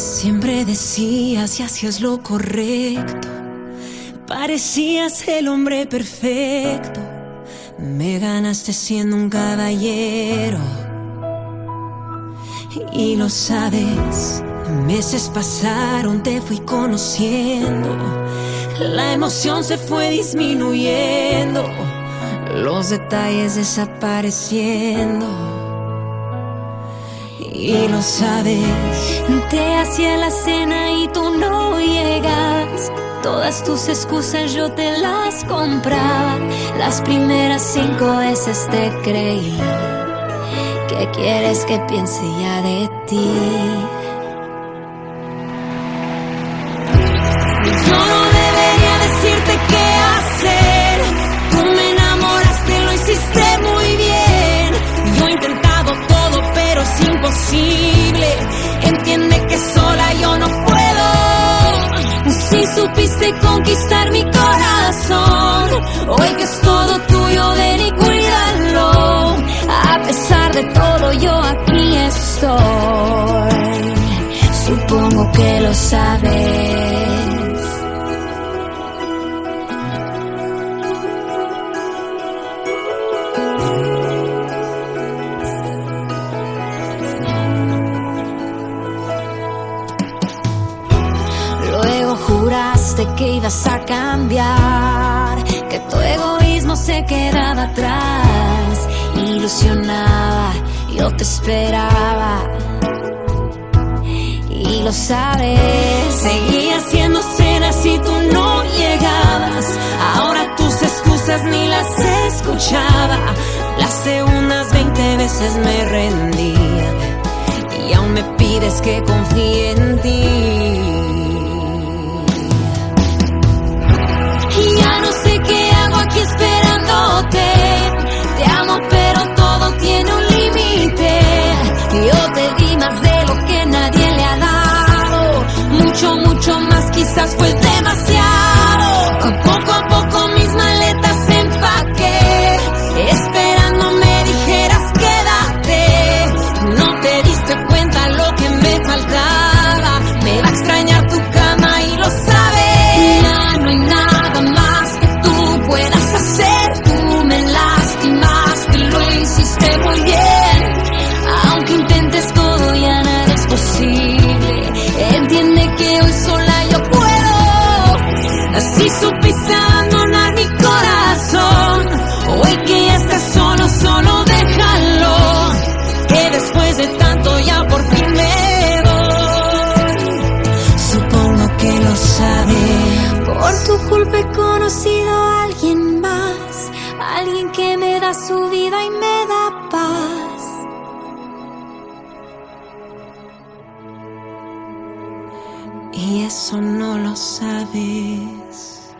Siempre decías y hacías lo correcto. Parecías el hombre perfecto. Me ganaste siendo un caballero. Y lo sabes, meses pasaron, te fui conociendo. La emoción se fue disminuyendo, los detalles desapareciendo. Y lo sabes, te hacía la cena y tú no llegas. Todas tus excusas yo te las compraba. Las primeras cinco veces te creí. ¿Qué quieres que piense ya de ti? Conquistar mi corazón, hoy que es todo tuyo, ven y cuídalo. A pesar de todo, yo aquí estoy. Supongo que lo sabes. Que ibas a cambiar, que tu egoísmo se quedaba atrás. Ilusionaba, yo te esperaba. Y lo sabes, Seguía haciendo cenas y tú no llegabas. Ahora tus excusas ni las escuchaba. Las segundas 20 veces me rendía. Y aún me pides que confíe en ti. Más, quizás culpa he conocido a alguien más. Alguien que me da su vida y me da paz. Y eso no lo sabes.